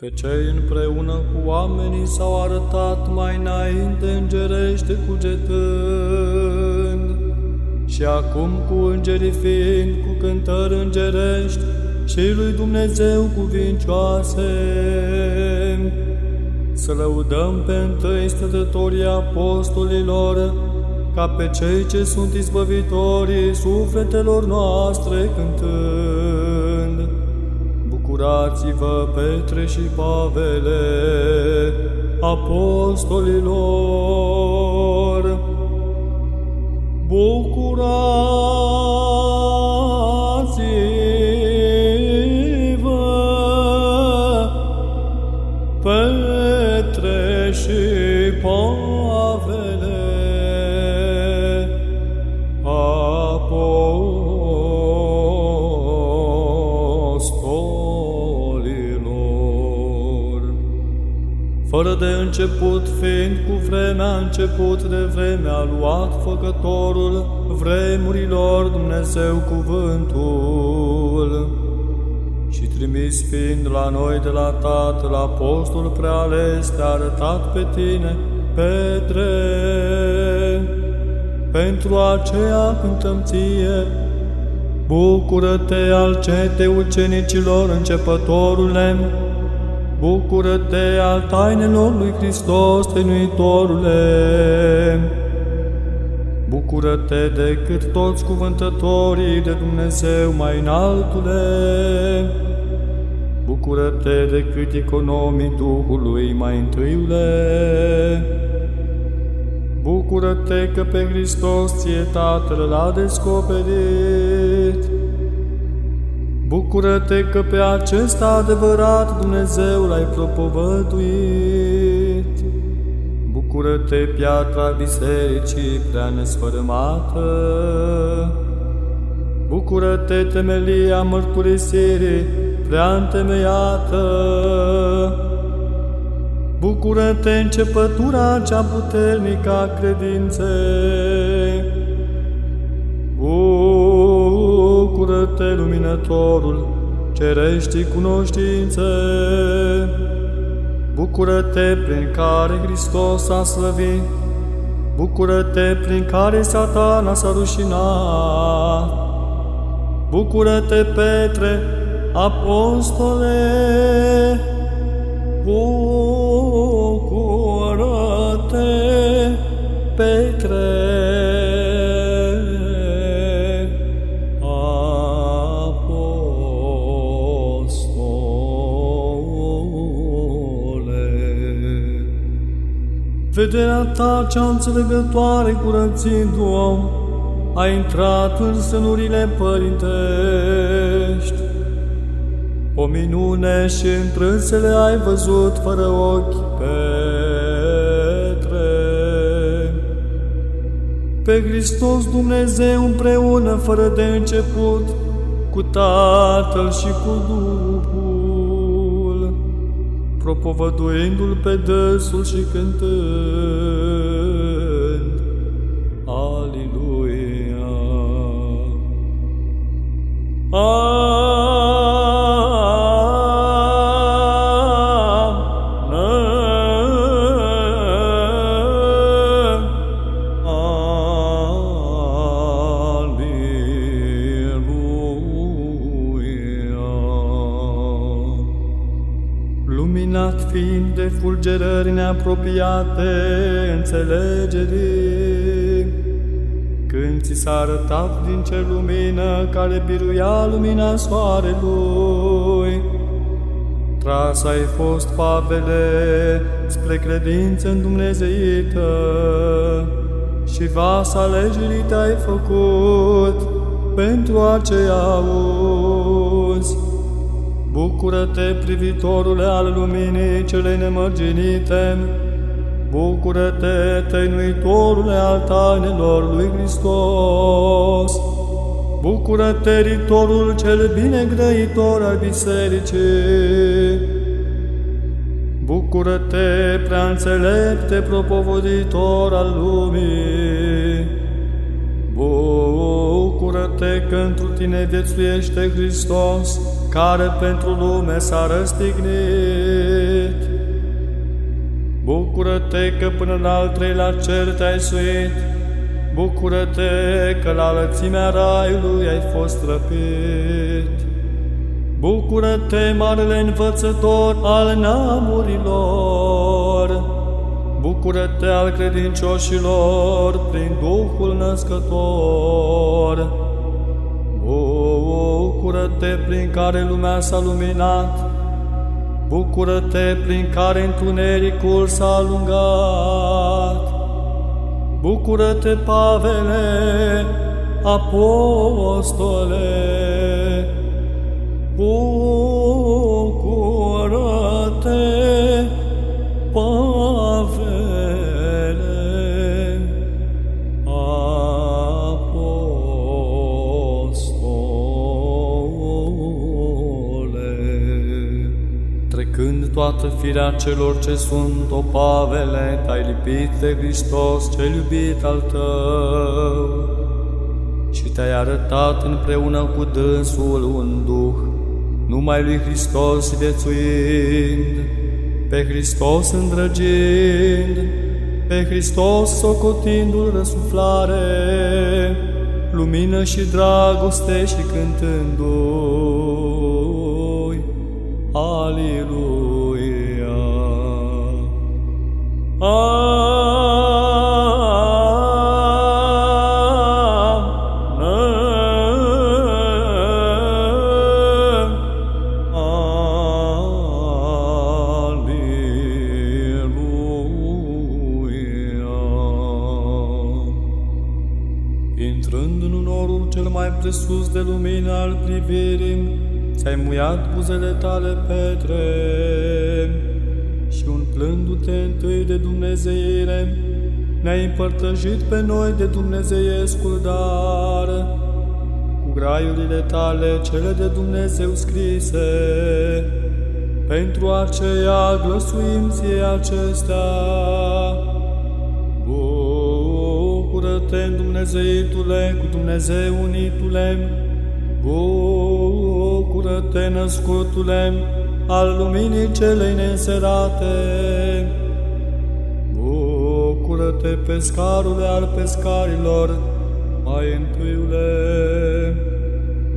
Pe cei împreună cu oamenii s-au arătat mai înainte îngerește cugetând, și acum cu îngerii fiind cu cântări îngerești și lui Dumnezeu cuvincioase. Să lăudăm pe întâi stătătorii apostolilor, ca pe cei ce sunt izbăvitorii sufletelor noastre cântând. Bucurați-vă, Petre și Pavele, apostolilor! Bucurați-vă, de început, fiind cu vremea început de vreme, a luat făcătorul vremurilor Dumnezeu cuvântul. Și trimis fiind la noi de la Tatăl Apostol preales, te-a arătat pe tine, Petre. Pentru aceea cântăm ție, Bucură-te al cete ucenicilor începătorule, Bucură-te al tainelor lui Hristos, tăinuitorule! Bucură-te decât toți cuvântătorii de Dumnezeu mai înaltule! Bucură-te decât economii Duhului mai întâiule! Bucură-te că pe Hristos ție Tatăl l-a descoperit! Bucură-te că pe acesta adevărat Dumnezeu l-ai propovăduit. Bucură-te, piatra bisericii prea nesfărâmată. Bucură-te, temelia mărturisirii prea întemeiată. Bucură-te, începătura cea puternică a credinței. Bucură-te, luminătorul cereștii cunoștințe. Bucură-te prin care Hristos a slăvit. Bucură-te prin care satana s-a rușinat. Bucură-te, Petre, apostole. Bucură-te, Petre. Vederea ta cea înțelegătoare curățindu-o, a intrat în sânurile părintești. O minune și întrânsele ai văzut fără ochi, Petre. Pe Hristos Dumnezeu împreună, fără de început, cu Tatăl și cu Duhul, propovăduindu-L pe dăsul și cântând. Luminat fiind de fulgerări neapropiate înțelegerii, când ți s-a arătat din cer lumină care biruia lumina soarelui, tras ai fost Pavele spre credință în Dumnezeită și vas alegerii te-ai făcut pentru aceea auzi. Bucură-te, privitorule al luminii cele nemărginite, Bucură-te, tăinuitorule al tainelor lui Hristos! Bucură-te, ritorul cel bine grăitor al bisericii! Bucură-te, prea înțelepte propovăditor al lumii! Bucură-te că întru tine viețuiește Hristos, care pentru lume s-a răstignit. Bucură-te că până la al treilea cer te-ai suit, Bucură-te că la lățimea raiului ai fost răpit. Bucură-te, marele învățător al neamurilor! Bucură-te al credincioșilor prin Duhul născător! Bucură-te prin care lumea s-a luminat! Bucură-te prin care întunericul s-a alungat! Bucură-te, Pavele, apostole! Bucură-te, toată firea celor ce sunt, o Pavele, te-ai lipit de Hristos, cel iubit al tău, și te-ai arătat împreună cu dânsul un duh, numai lui Hristos viețuind, pe Hristos îndrăgind, pe Hristos socotindu-L răsuflare, lumină și dragoste și cântându-i, ne-ai împărtășit pe noi de Dumnezeiescul dar, cu graiurile tale cele de Dumnezeu scrise, pentru aceea glăsuim ție acestea. Bucură-te, Dumnezeitule, cu Dumnezeu unitule, Bucură-te, născutule, al luminii celei neînserate. Pescarule al pescarilor, mai întâiule.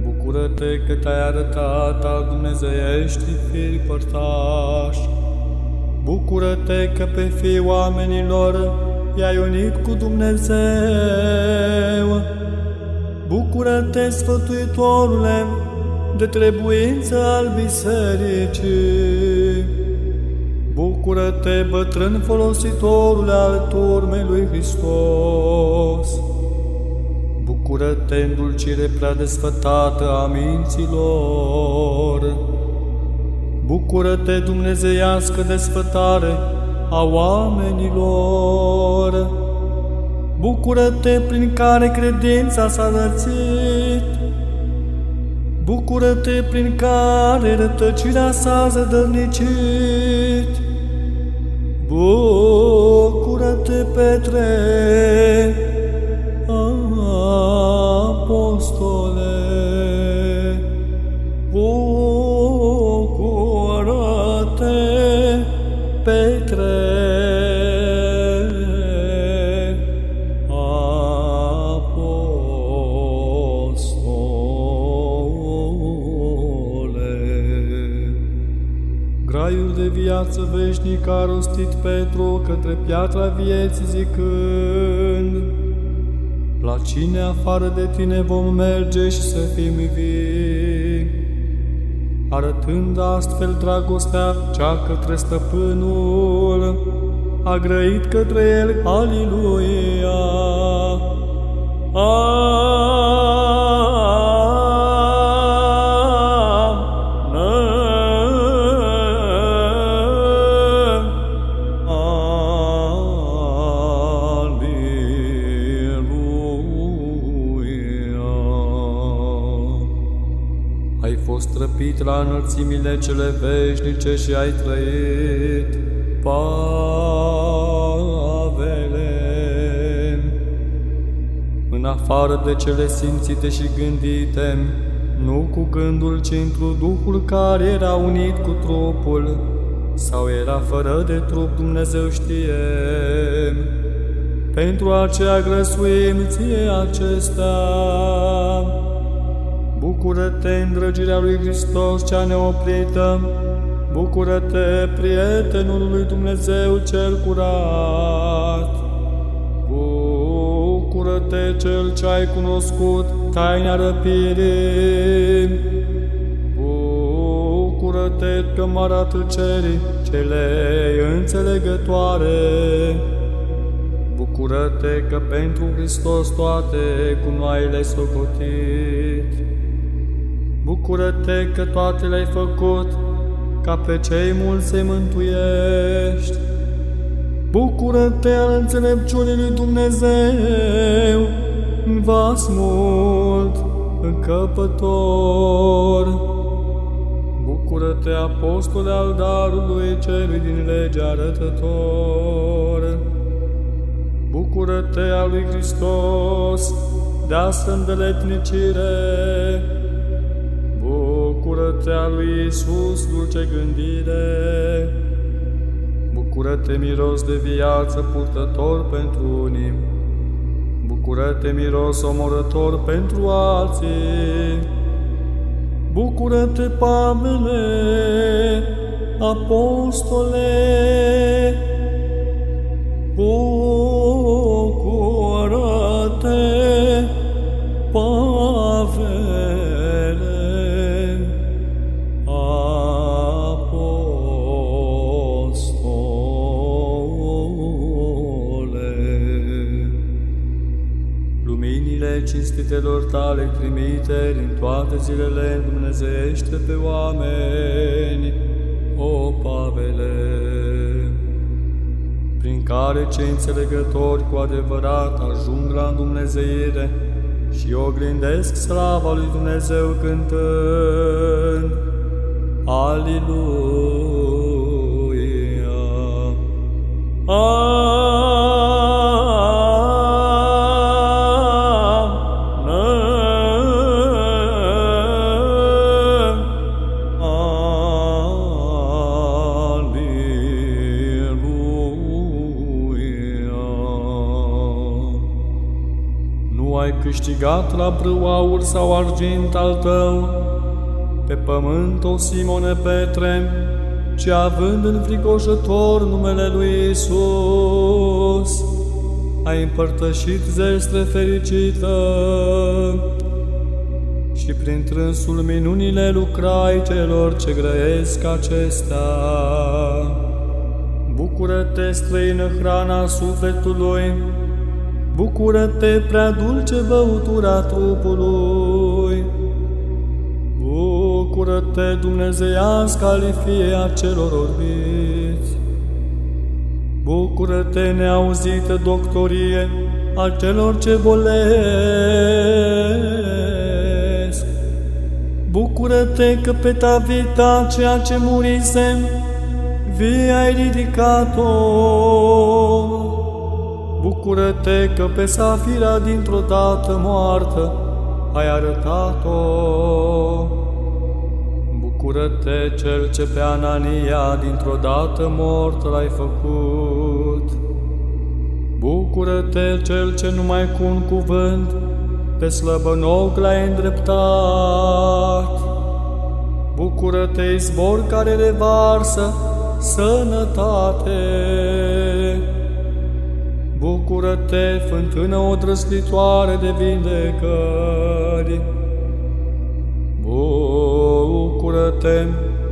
Bucură-te că te-ai arătat al Dumnezeiești firi părtași. Bucură-te că pe fii oamenilor i-ai unit cu Dumnezeu. Bucură-te, sfătuitorule, de trebuință al bisericii. Bucură-te, bătrân folositorule al turmei lui Hristos. Bucură-te, îndulcire prea desfătată a minților. Bucură-te, dumnezeiască desfătare a oamenilor. Bucură-te prin care credința s-a lățit. Bucură-te prin care rătăcirea s-a zădărnicit. Bucură-te, Petre, apostole. Bucură-te, viață veșnic a rostit Petru către piatra vieții zicând, La cine afară de tine vom merge și să fim vii? Arătând astfel dragostea cea către stăpânul, a grăit către el, Aliluia! Aliluia! Înălțimile cele veșnice și ai trăit, Pavele. În afară de cele simțite și gândite, nu cu gândul, ci într Duhul care era unit cu trupul, sau era fără de trup, Dumnezeu știe. Pentru aceea grăsuim ție acesta. Bucură-te, îndrăgirea lui Hristos cea neoprită, Bucură-te, prietenul lui Dumnezeu cel curat! Bucură-te, cel ce ai cunoscut taina răpirii! Bucură-te că mă arată cerii cele înțelegătoare! Bucură-te că pentru Hristos toate cu noi le-ai socotit! Bucură-te că toate le-ai făcut ca pe cei mulți să mântuiești. Bucură-te al înțelepciunii lui Dumnezeu, în vas mult, încăpător. Bucură-te, apostole al darului celui din lege arătător. Bucură-te al lui Hristos, de asta îndeletnicire, Bucură-te a lui Iisus, dulce gândire! Bucură-te, miros de viață, purtător pentru unii! Bucură-te, miros omorător pentru alții! Bucură-te, Pavele, apostole! Bucură-te, cinstitelor tale trimite din toate zilele Dumnezeiește pe oameni, o Pavele, prin care cei înțelegători cu adevărat ajung la Dumnezeire și oglindesc slava lui Dumnezeu cântând, Aliluia! Aliluia! Câștigat la brâu aur sau argint al tău, pe pământ, o Simone Petre, ci având în fricoșător numele lui Isus, ai împărtășit zestre fericită și prin trânsul minunile lucrai celor ce grăiesc acestea. Bucură-te, străină hrana sufletului, Bucură-te, prea dulce băutura trupului! Bucură-te, Dumnezeiască alifie a celor orbiți! Bucură-te, neauzită doctorie a celor ce bolesc! Bucură-te că pe tavita ceea ce murisem, vie ai ridicat-o! Bucură-te că pe Safira dintr-o dată moartă ai arătat-o. Bucură-te cel ce pe Anania dintr-o dată mort l-ai făcut. Bucură-te cel ce numai cu un cuvânt pe slăbănoc l-ai îndreptat. Bucură-te, izbor care revarsă sănătate. Bucură-te, fântână odrăslitoare de vindecări! Bucură-te,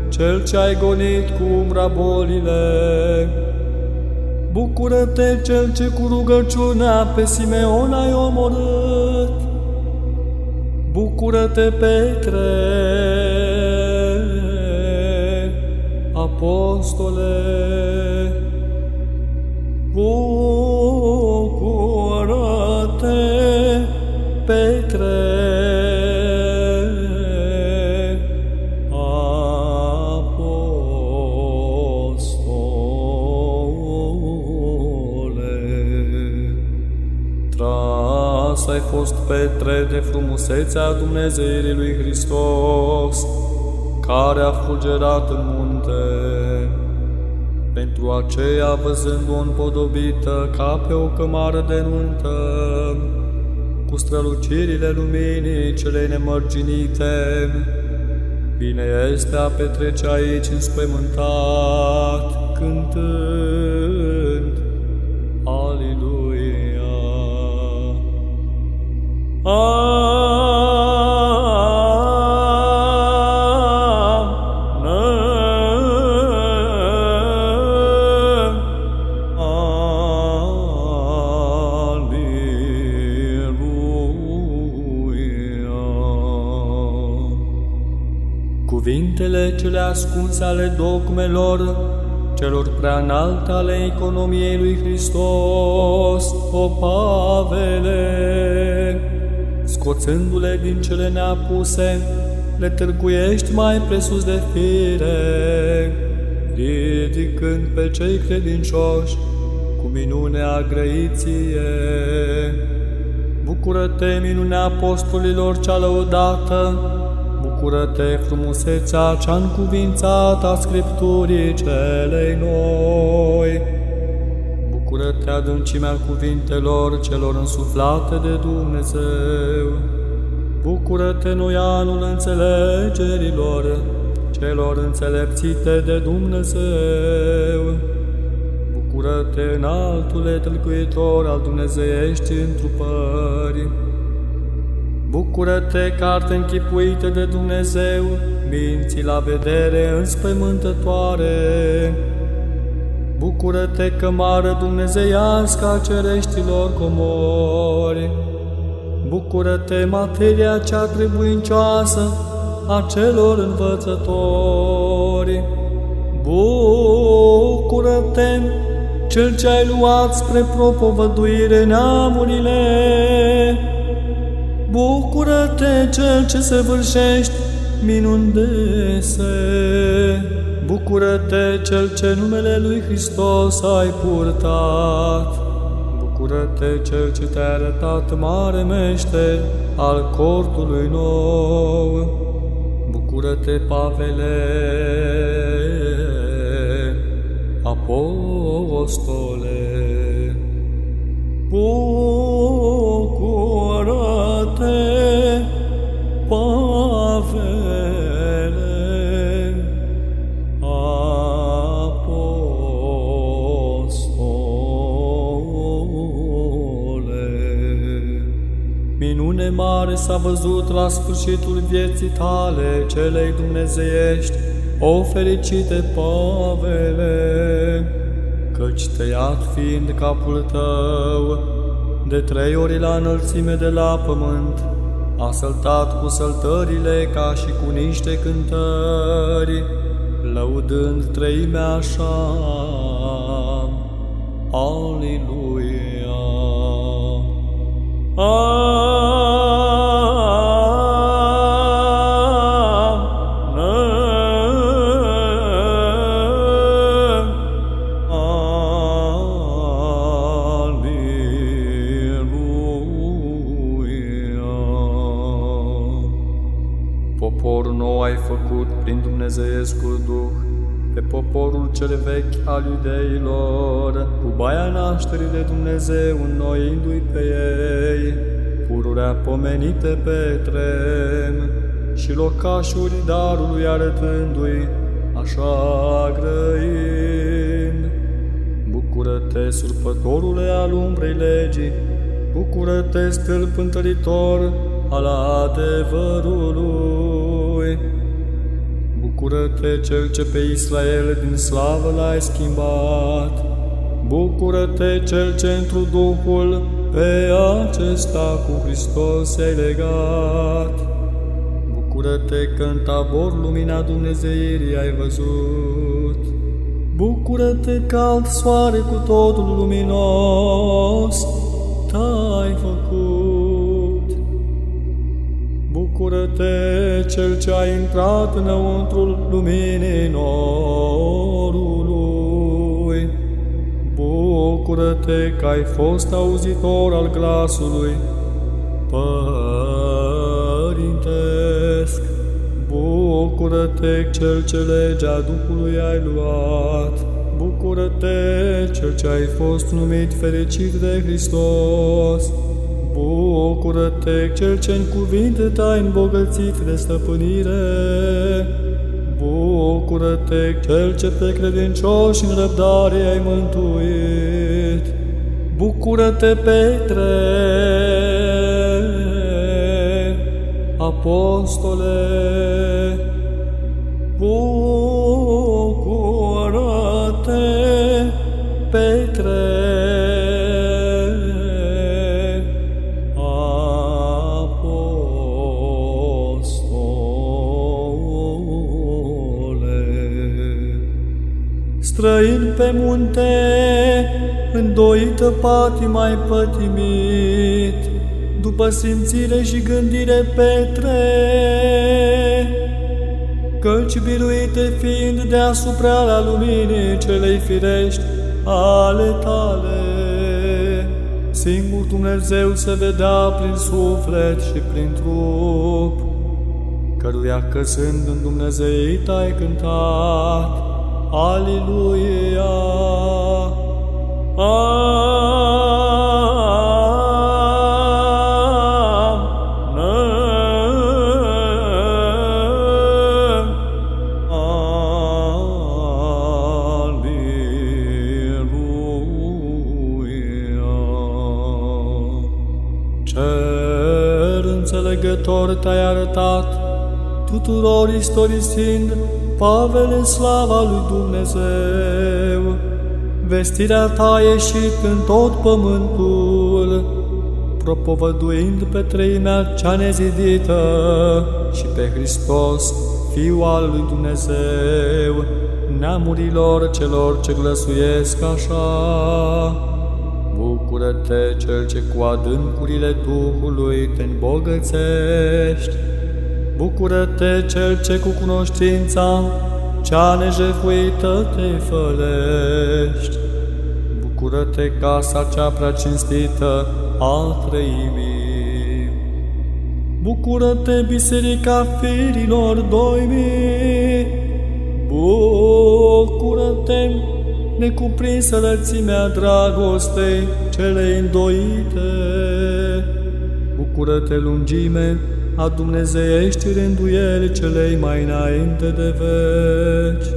cel ce ai gonit cu umbra bolile! Bucură-te, cel ce cu rugăciunea pe Simeon ai omorât! Bucură-te, Petre, apostole! Petre Apostole Tras ai fost Petre de frumusețea Dumnezeirii lui Hristos care a fulgerat în munte. Pentru aceea văzându-o împodobită ca pe o cămară de nuntă, strălucirile luminii cele nemărginite, bine este a petrece aici înspăimântat, cântând, Cuvintele cele ascunse ale dogmelor celor prea înalte ale economiei lui Hristos, o Pavele, scoțându-le din cele neapuse, le târguiești mai presus de fire, ridicând pe cei credincioși cu minunea grăiție. Bucură-te, minunea apostolilor cea lăudată, Bucură-te, frumusețea cea încuvințată a Scripturii celei noi. Bucură-te, adâncimea cuvintelor celor însuflate de Dumnezeu. Bucură-te, noi anul înțelegerilor celor înțelepțite de Dumnezeu. Bucură-te, înaltule tâlcuitor al Dumnezeiești întrupării. Bucură-te, carte închipuită de Dumnezeu, minții la vedere înspăimântătoare. Bucură-te, cămară dumnezeiască a cereștilor comori. Bucură-te, materia cea trebuincioasă a celor învățători. Bucură-te, cel ce ai luat spre propovăduire neamurile. Bucură-te, Cel ce se vârșești minuni dese. Bucură-te, Cel ce numele Lui Hristos ai purtat. Bucură-te, Cel ce te-a arătat mare mește al cortului nou. Bucură-te, Pavele, apostole. Bucură-te, Pavele, apostole. Minune mare s-a văzut la sfârșitul vieții tale, celei dumnezeiești, o fericite Pavele, căci tăiat fiind capul tău, de trei ori la înălțime de la pământ, a săltat cu săltările ca și cu niște cântări, lăudând treimea așa. Aleluia! Popor Dumnezeiescul Duh, pe poporul cel vechi al iudeilor, cu baia nașterii de Dumnezeu înnoindu-i pe ei, pururea pomenite pe trem și locașuri darului arătându-i, așa grăind. Bucură-te, surpătorule al umbrei legii, bucură-te, stâlp întăritor al adevărului. Bucură-te, Cel ce pe Israel din slavă l-ai schimbat. Bucură-te, Cel ce întru Duhul pe acesta cu Hristos ai legat. Bucură-te că în tabor lumina Dumnezeirii ai văzut. Bucură-te că alt soare cu totul luminos t-ai făcut. Bucură-te, Cel ce a intrat înăuntrul luminii norului. Bucură-te că ai fost auzitor al glasului părintesc. Bucură-te, cel ce legea Duhului ai luat, Bucură-te, cel ce ai fost numit fericit de Hristos, Bucură-te, cel ce în cuvinte te-ai îmbogățit de stăpânire, Bucură-te, cel ce pe credincioși în răbdare ai mântuit, Bucură-te, Petre, apostole, bucură-te, Petre, Străin pe munte, îndoită patima ai pătimit, după simțire și gândire Petre, căci biruite fiind deasupra la luminii celei firești ale tale. Singur Dumnezeu se vedea prin suflet și prin trup, căruia căsând în Dumnezei ai cântat, Aliluia! Cer înțelegător te-ai arătat, tuturor istorisind Pavel în slava lui Dumnezeu. Vestirea ta a ieșit în tot pământul, propovăduind pe treimea cea nezidită și pe Hristos, Fiul al lui Dumnezeu, neamurilor celor ce glăsuiesc așa. Bucură-te, Cel ce cu adâncurile Duhului te îmbogățești. Bucură-te, Cel ce cu cunoștința cea nejefuită te fălești. Bucură-te, casa cea prea cinstită a trăimii. Bucură-te, biserica firilor doimii. Bucură-te, necuprinsă lățimea dragostei celei îndoite. Bucură-te, lungime, a dumnezeiești rânduieli celei mai înainte de veci.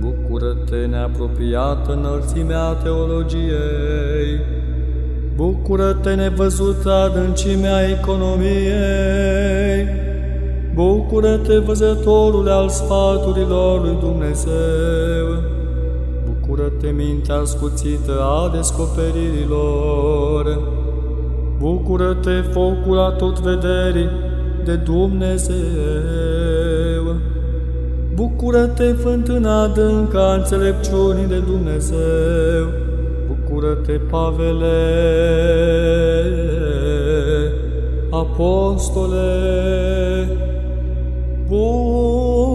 Bucură-te, neapropiată înălțimea teologiei. Bucură-te, nevăzută adâncimea economiei. Bucură-te, văzătorule al sfaturilor lui Dumnezeu. Bucură-te, mintea scuțită a descoperirilor. Bucură-te, focul a tot vederii de Dumnezeu. Bucură-te, fântâna adâncă a înțelepciunii de Dumnezeu. Bucură-te, Pavele, apostole. Bucură-te,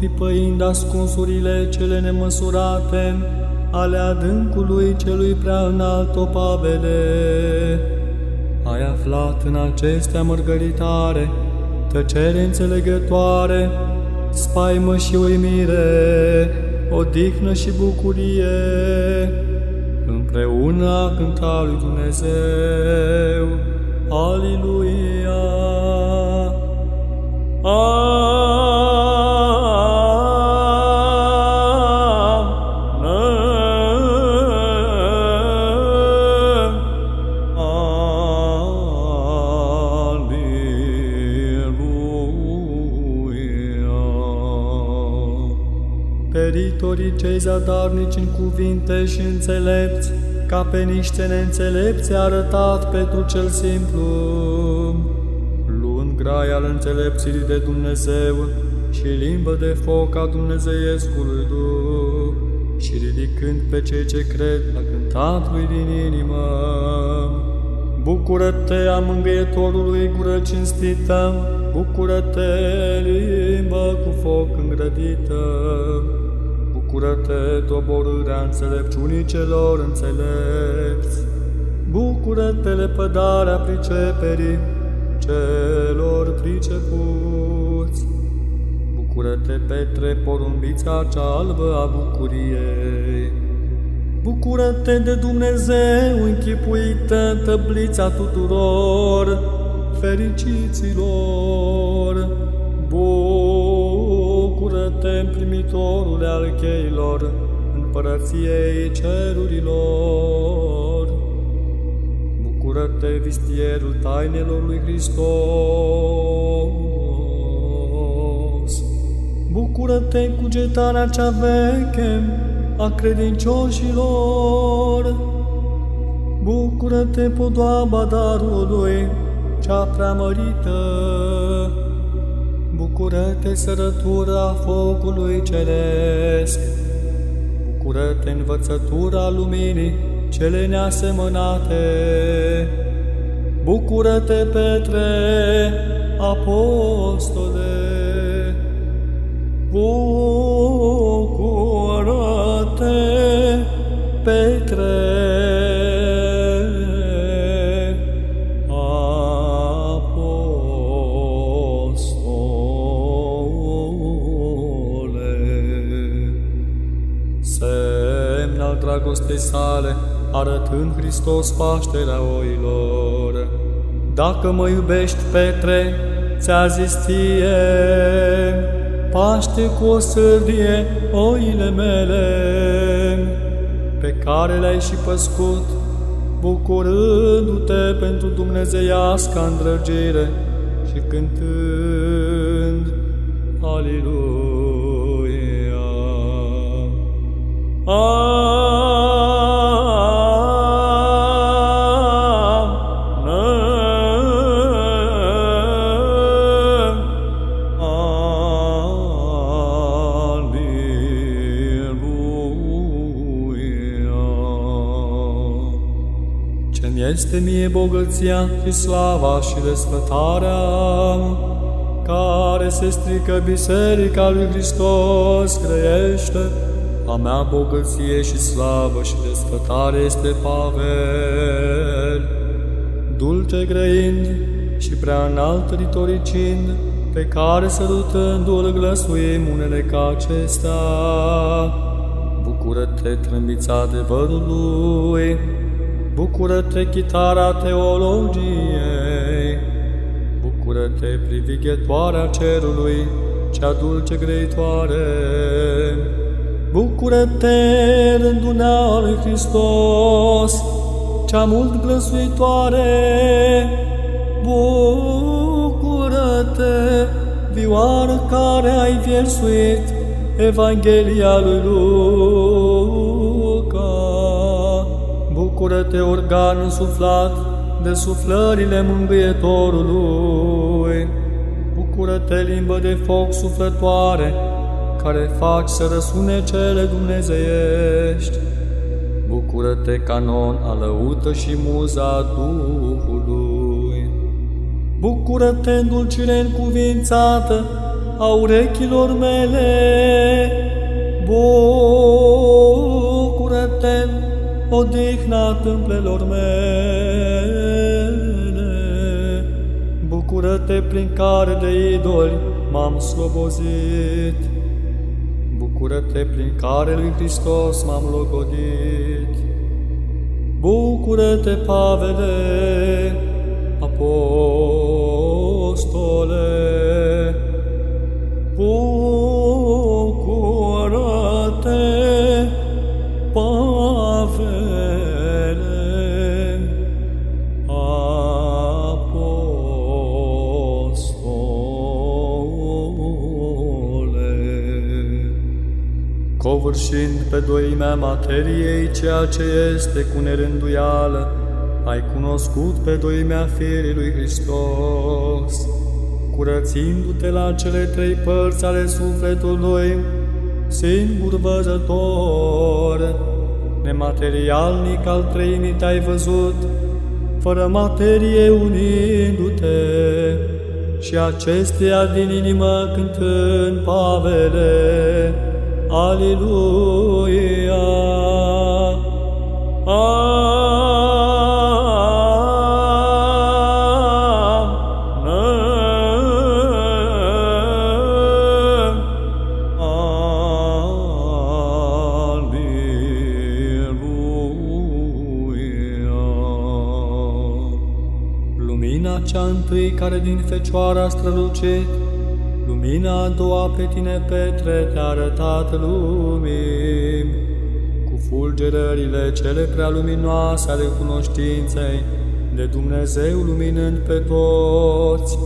pipăind ascunsurile cele nemăsurate ale adâncului celui prea înalt, o Pavele, ai aflat în acestea mărgăritare, tăcere înțelegătoare, spaimă și uimire, odihnă și bucurie, împreună a cânta lui Dumnezeu. Aliluia! Amen. Cei zadarnici în cuvinte și înțelepți, ca pe niște neînțelepți a arătat pentru cel simplu, luând grai al înțelepțirii de Dumnezeu și limbă de foc a Dumnezeiescului Duh, și ridicând pe cei ce cred, a cântat lui din inimă, Bucură-te a mângâietorului gură cinstită, Bucură-te limbă cu foc îngrădită, Bucură-te doborârea înțelepciunii celor înțelepți, Bucură-te lepădarea priceperii celor pricepuți, Bucură-te, Petre, porumbița cea albă a bucuriei, Bucură-te de Dumnezeu închipuită tăblița tuturor fericiților. Bucură-te, primitorule al cheilor împărăției cerurilor. Bucură-te, vistierul tainelor lui Hristos. Bucură-te, cugetarea cea veche, a credincioșilor. Bucură-te, podoaba darului, cea preamărită. Bucură-te, sărătura focului ceresc. Bucură-te, învățătura luminii cele neasemănate. Bucură-te, Petre, apostole. Bucură-te, Petre, al dragostei sale, arătând Hristos pașterea oilor. Dacă mă iubești, Petre, ți-a zis ție, paște cu o sârdie oile mele, pe care le-ai și păscut, bucurându-te pentru dumnezeiasca îndrăgire și cântând Aliluia. Ce-mi este mie bogăția și slava și desfătarea, care se strică Biserica lui Hristos, grăiește, a mea bogăție și slavă și desfătare este Pavel, dulce grăind și prea înalt ritoricind, pe care sărutându-l glăsuim unele ca acestea. Bucură-te, trâmbița adevărului, bucură-te, chitara teologiei, bucură-te, privighetoarea cerului, cea dulce grăitoare, Bucură-te, rândunea lui Hristos, cea mult glăsuitoare. Bucură-te, vioară care ai viersuit Evanghelia lui Luca. Bucură-te, organ însuflat de suflările mângâietorului. Bucură-te, limbă de foc suflătoare, care faci să răsune cele dumnezeiești. Bucură-te, canon alăută și muza Duhului. Bucură-te, dulcire încuvințată a urechilor mele. Bucură-te, odihna tâmplelor mele. Bucură-te, prin care de idoli m-am slobozit. Bucură-te prin care lui Hristos m-am logodit. Bucură-te, Pavele, apostole. Bucură-te, covârșind pe doimea materiei ceea ce este cu nerânduială, ai cunoscut pe doimea firii lui Hristos, curățindu-te la cele trei părți ale sufletului, singur văzător, nematerialnic al treimii te-ai văzut, fără materie unindu-te, și acestea din inimă cântând pavele. Aleluia! care din fecioara strălucit, lumina a doua pe tine, Petre, te-a arătat lumii. Cu fulgerările cele prea luminoase ale cunoștinței, de Dumnezeu luminând pe toți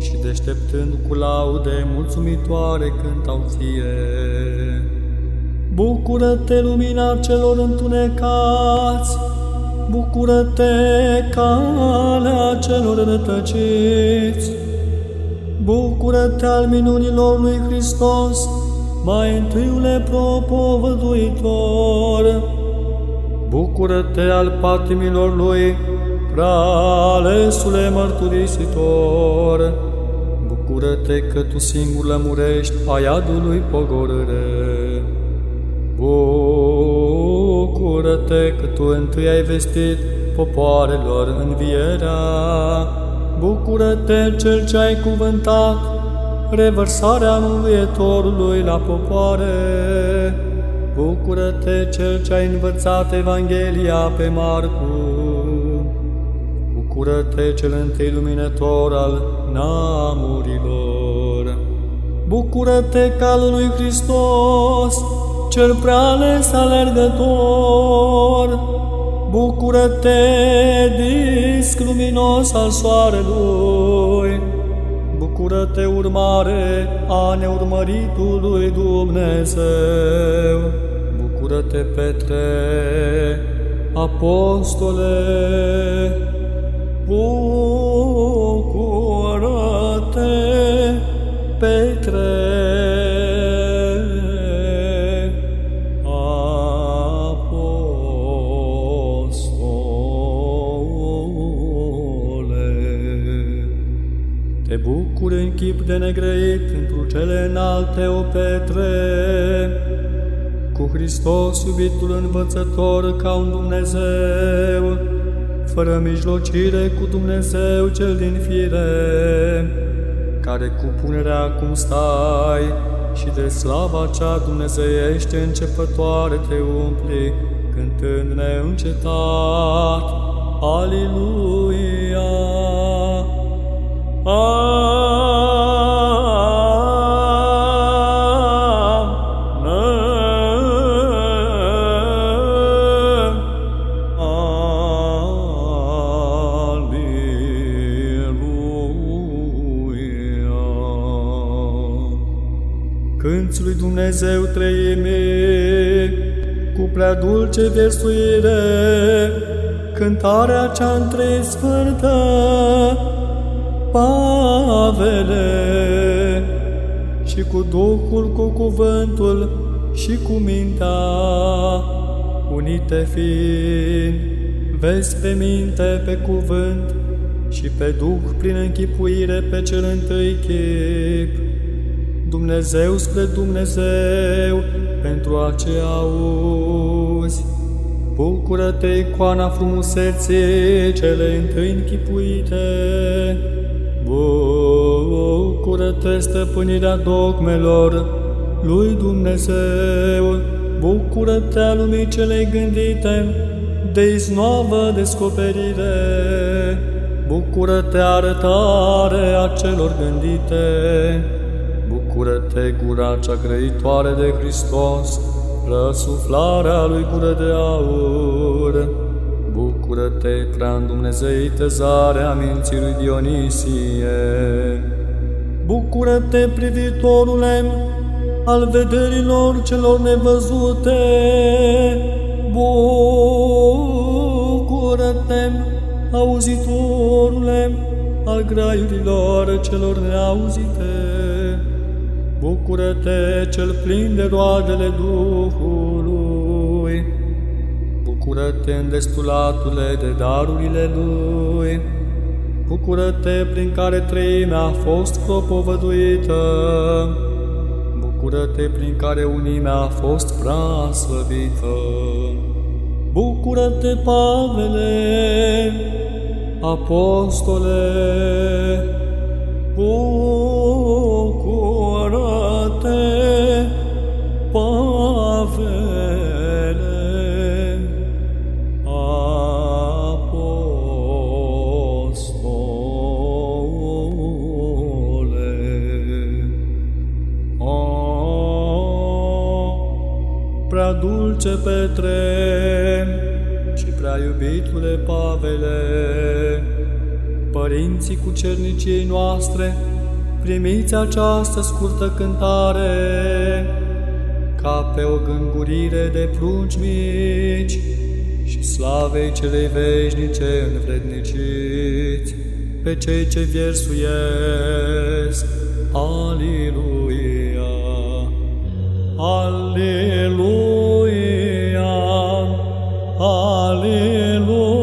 și deșteptând cu laude mulțumitoare cântau ție. Bucură-te, lumina celor întunecați, Bucură-te, calea celor rătăciți! Bucură-te al minunilor lui Hristos, mai întâiule propovăduitor! Bucură-te al patimilor lui, prealesule mărturisitor! Bucură-te că tu singur lămurești aiadului pogorâre! Bucură Bucură-te că tu întâi ai vestit popoarelor învierea. Bucură-te cel ce ai cuvântat revărsarea mântuietorului la popoare. Bucură-te cel ce ai învățat Evanghelia pe Marcu. Bucură-te cel întâi luminător al namurilor. Bucură-te calul lui Hristos, cel prea ales alergător, bucură-te, disc luminos al soarelui, bucură-te, urmare a neurmăritului Dumnezeu, bucură-te, Petre, apostole, bucură-te, Petre, chip de negreit întru cele înalte o petre, cu Hristos iubitul învățător ca un Dumnezeu, fără mijlocire cu Dumnezeu cel din fire, care cu punerea cum stai și de slava cea dumnezeiește începătoare te umpli, cântând neîncetat. Aleluia! Aleluia! Dumnezeu trăime, cu prea dulce viesuire, cântarea cea între sfântă, Pavele, și cu Duhul, cu cuvântul și cu mintea, unite fiind, vezi pe minte, pe cuvânt și pe Duh prin închipuire pe cel întâi chip Dumnezeu spre Dumnezeu, pentru aceea auzi. Bucură-te, icoana frumuseții cele întâi închipuite. Bucură-te, stăpânirea dogmelor lui Dumnezeu. Bucură-te a lumii celei gândite de iznoavă descoperire. Bucură-te arătare a celor gândite. Bucură-te, gura cea grăitoare de Hristos, răsuflarea lui gură de aur. Bucură-te, prea Dumnezeită zarea minții lui Dionisie. Bucură-te, privitorule, al vederilor celor nevăzute. Bucură-te, auzitorule, al graiurilor celor neauzite. Bucură-te, cel plin de roadele Duhului! Bucură-te, îndestulatule de darurile Lui! Bucură-te, prin care treimea a fost propovăduită! Bucură-te, prin care unimea a fost prea slăvită! Bucură-te, Pavele, apostole! Bucură-te, Pavele, prea dulce Petre și prea iubitule Pavele, părinții cu cerniciei noastre, primiți această scurtă cântare, ca pe o gângurire de prunci mici și slavei celei veșnice învredniciți pe cei ce viersuiesc. Aliluia! Aliluia! Aliluia!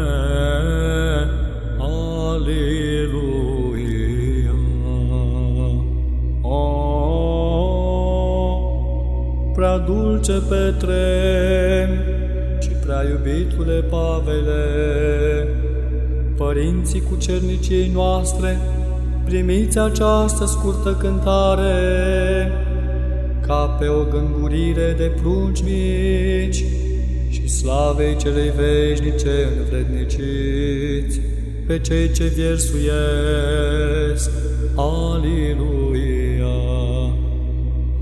Amen. Alleluia. Prea dulce Petre și prea iubitule Pavele, părinții cu cerniciei noastre, primiți această scurtă cântare, ca pe o gângurire de prunci mici și slavei celei veșnice învredniciți pe cei ce viersuiesc. Aliluia!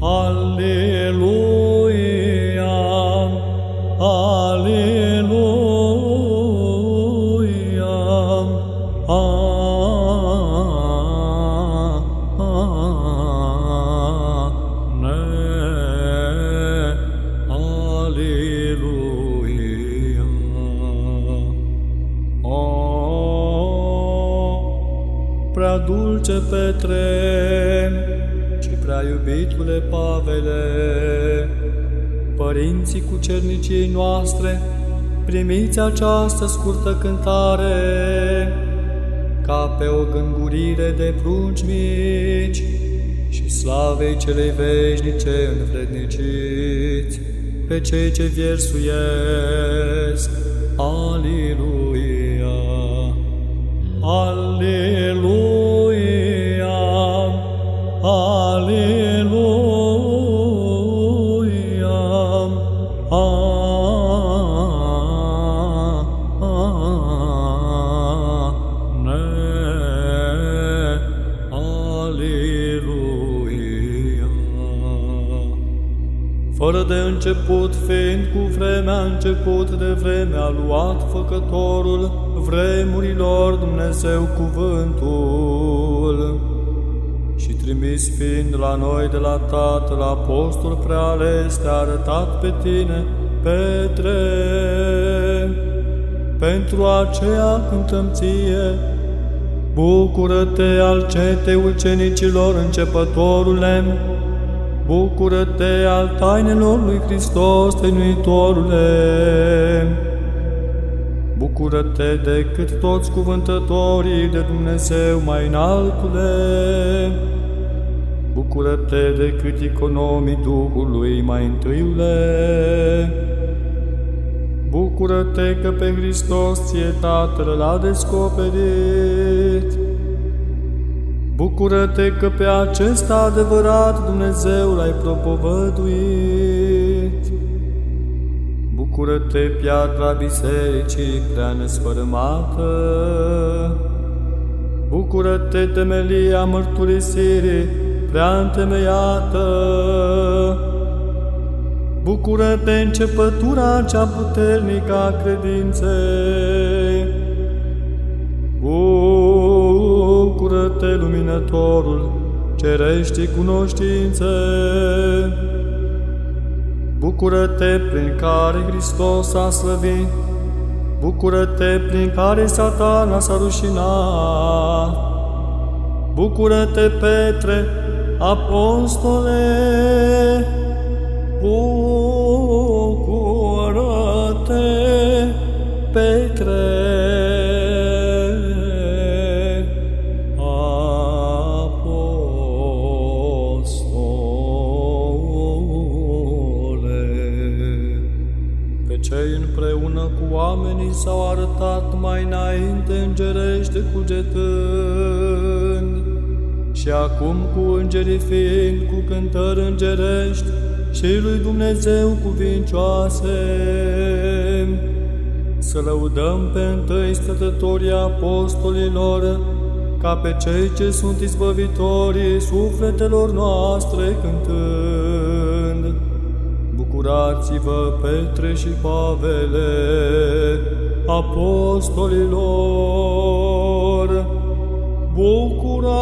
Aliluia! Aliluia! Dulce Petre și prea iubitule Pavele, părinții cu cerniciei noastre, primiți această scurtă cântare, ca pe o gângurire de prunci mici și slavei celei veșnice învredniciți pe cei ce viersuiesc. Aliluia! Aliluia! Aliluia! Amen. Alleluia. Fără de început, fiind cu vremea început de vreme a luat Făcătorul vremurilor Dumnezeu cuvântul și trimis fiind la noi de la Tatăl Apostol preales, te-a arătat pe tine, Petre. Pentru aceea cântăm ție, Bucură-te al cetei ucenicilor începătorule, Bucură-te al tainelor lui Hristos, tăinuitorule. Bucură-te decât toți cuvântătorii de Dumnezeu mai înaltule. Bucură-te decât economii Duhului mai întâiule. Bucură-te că pe Hristos ție Tatăl l-a descoperit. Bucură-te că pe acesta adevărat Dumnezeu l-ai propovăduit. Bucură-te, piatra bisericii prea nesfărâmată. Bucură-te, temelia mărturisirii prea întemeiată. Bucură-te, începătura cea puternică a credinței. Bucură-te, luminătorul cereștii cunoștințe. Bucură-te prin care Hristos a slăvit, Bucură-te prin care satana s-a rușinat, Bucură-te, Petre, apostole! Bucură-te, Petre! cei împreună cu oamenii s-au arătat mai înainte îngerește cugetând, și acum cu îngerii fiind cu cântări îngerești și lui Dumnezeu cuvincioase. Să lăudăm pe întâi stătătorii apostolilor, ca pe cei ce sunt izbăvitorii sufletelor noastre cântând. Bucurați-vă, Petre și Pavele, apostolilor! Bucurați-vă,